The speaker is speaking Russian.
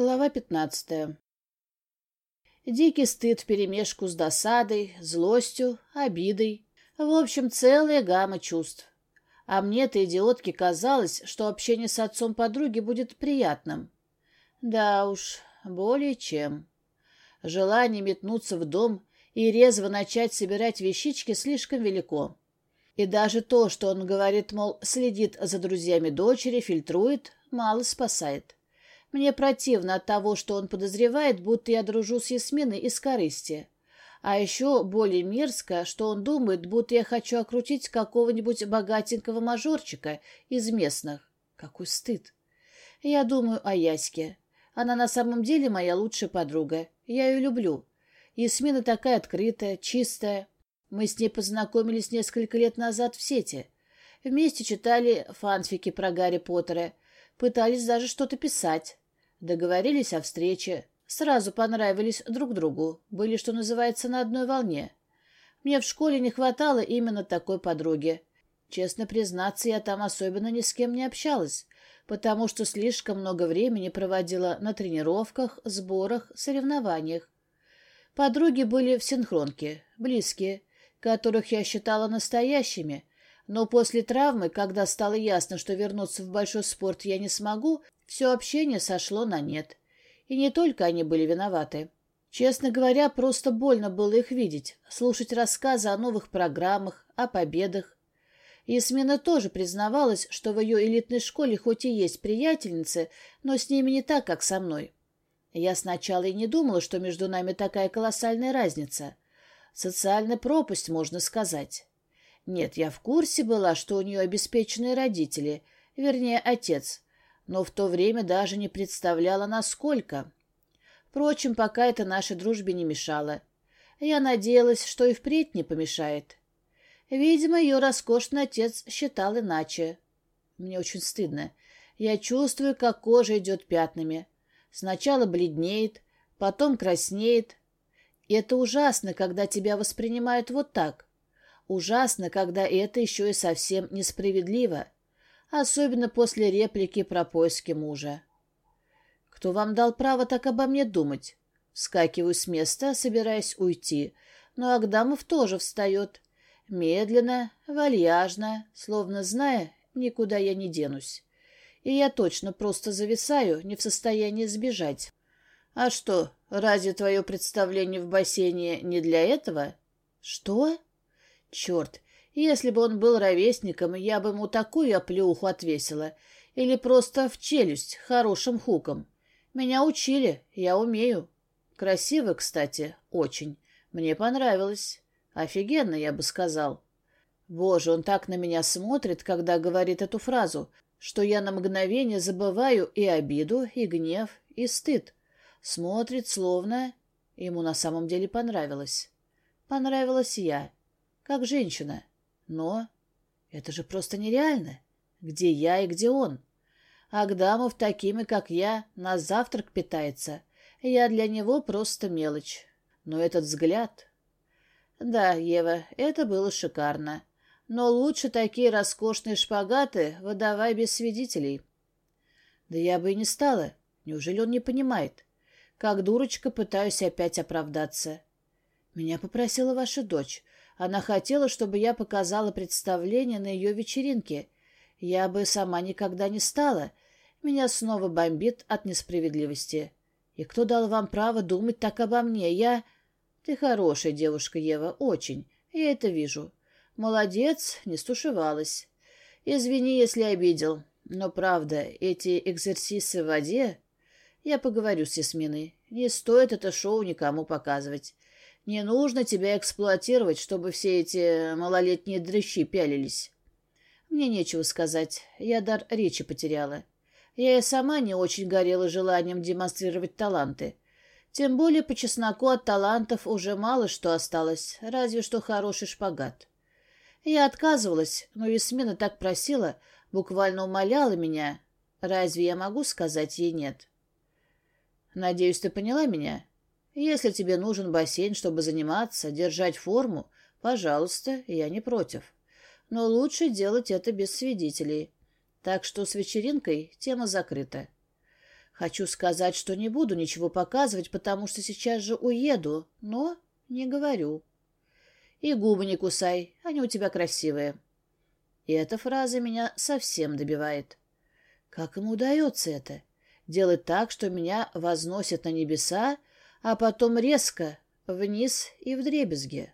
Глава пятнадцатая. Дикий стыд вперемешку с досадой, злостью, обидой. В общем, целая гамма чувств. А мне-то, идиотке, казалось, что общение с отцом подруги будет приятным. Да уж, более чем. Желание метнуться в дом и резво начать собирать вещички слишком велико. И даже то, что он говорит, мол, следит за друзьями дочери, фильтрует, мало спасает. Мне противно от того, что он подозревает, будто я дружу с Ясминой из корысти. А еще более мерзко, что он думает, будто я хочу окрутить какого-нибудь богатенького мажорчика из местных. Какой стыд. Я думаю о Яське. Она на самом деле моя лучшая подруга. Я ее люблю. Ясмина такая открытая, чистая. Мы с ней познакомились несколько лет назад в сети. Вместе читали фанфики про Гарри Поттера, пытались даже что-то писать. Договорились о встрече, сразу понравились друг другу, были, что называется, на одной волне. Мне в школе не хватало именно такой подруги. Честно признаться, я там особенно ни с кем не общалась, потому что слишком много времени проводила на тренировках, сборах, соревнованиях. Подруги были в синхронке, близкие, которых я считала настоящими, но после травмы, когда стало ясно, что вернуться в большой спорт я не смогу, все общение сошло на нет. И не только они были виноваты. Честно говоря, просто больно было их видеть, слушать рассказы о новых программах, о победах. Ясмина тоже признавалась, что в ее элитной школе хоть и есть приятельницы, но с ними не так, как со мной. Я сначала и не думала, что между нами такая колоссальная разница. Социальная пропасть, можно сказать. Нет, я в курсе была, что у нее обеспеченные родители, вернее, отец, но в то время даже не представляла, насколько. Впрочем, пока это нашей дружбе не мешало. Я надеялась, что и впредь не помешает. Видимо, ее роскошный отец считал иначе. Мне очень стыдно. Я чувствую, как кожа идет пятнами. Сначала бледнеет, потом краснеет. И это ужасно, когда тебя воспринимают вот так. Ужасно, когда это еще и совсем несправедливо особенно после реплики про поиски мужа. «Кто вам дал право так обо мне думать?» Вскакиваю с места, собираясь уйти, но Агдамов тоже встает. Медленно, вальяжно, словно зная, никуда я не денусь. И я точно просто зависаю, не в состоянии сбежать. «А что, разве твое представление в бассейне не для этого?» «Что?» «Черт, если бы он был ровесником, я бы ему такую оплеуху отвесила. Или просто в челюсть, хорошим хуком. Меня учили, я умею. Красиво, кстати, очень. Мне понравилось. Офигенно, я бы сказал. Боже, он так на меня смотрит, когда говорит эту фразу, что я на мгновение забываю и обиду, и гнев, и стыд. Смотрит, словно... Ему на самом деле понравилось. Понравилась я. Как женщина. Но это же просто нереально. Где я и где он? Агдамов такими, как я, на завтрак питается. Я для него просто мелочь. Но этот взгляд... Да, Ева, это было шикарно. Но лучше такие роскошные шпагаты выдавай без свидетелей. Да я бы и не стала. Неужели он не понимает? Как дурочка пытаюсь опять оправдаться. Меня попросила ваша дочь. Она хотела, чтобы я показала представление на ее вечеринке. Я бы сама никогда не стала. Меня снова бомбит от несправедливости. И кто дал вам право думать так обо мне? Я... Ты хорошая девушка, Ева, очень. Я это вижу. Молодец, не стушевалась. Извини, если обидел. Но правда, эти экзерсисы в воде... Я поговорю с Ясминой. Не стоит это шоу никому показывать. Не нужно тебя эксплуатировать, чтобы все эти малолетние дрыщи пялились. Мне нечего сказать. Я дар речи потеряла. Я и сама не очень горела желанием демонстрировать таланты. Тем более по чесноку от талантов уже мало что осталось, разве что хороший шпагат. Я отказывалась, но Ясмина так просила, буквально умоляла меня. Разве я могу сказать ей нет? Надеюсь, ты поняла меня? Если тебе нужен бассейн, чтобы заниматься, держать форму, пожалуйста, я не против. Но лучше делать это без свидетелей. Так что с вечеринкой тема закрыта. Хочу сказать, что не буду ничего показывать, потому что сейчас же уеду, но не говорю. И губы не кусай, они у тебя красивые. И эта фраза меня совсем добивает. Как ему удается это? Делать так, что меня возносят на небеса, а потом резко, вниз и вдребезги.